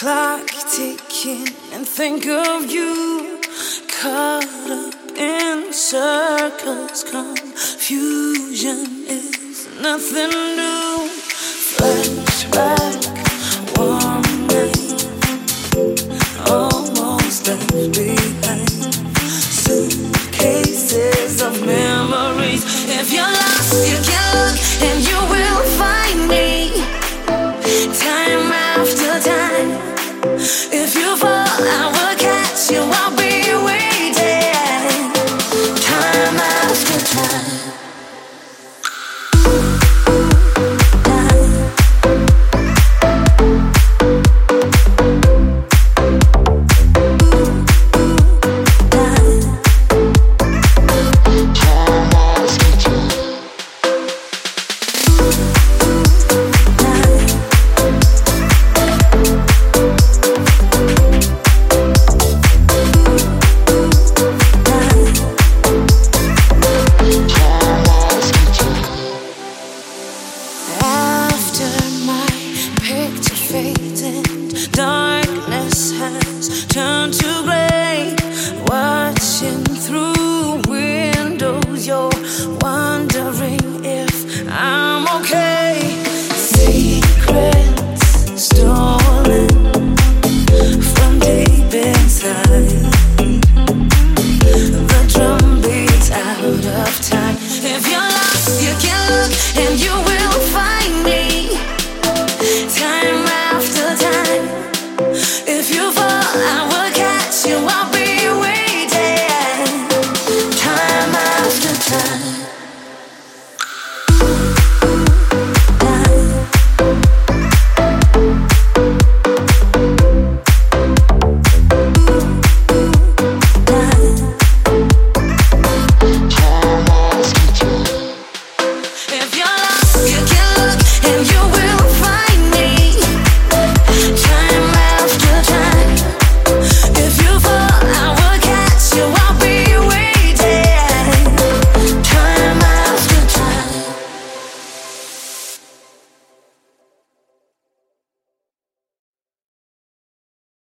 clock ticking and think of you caught up in circles. Confusion is nothing new. Flashback, night, almost left behind. Suitcases of memories. If you're lost, you can fading. Darkness has turned to gray. Watching through windows, you're wondering if I'm okay. Secrets stolen from deep inside. after time.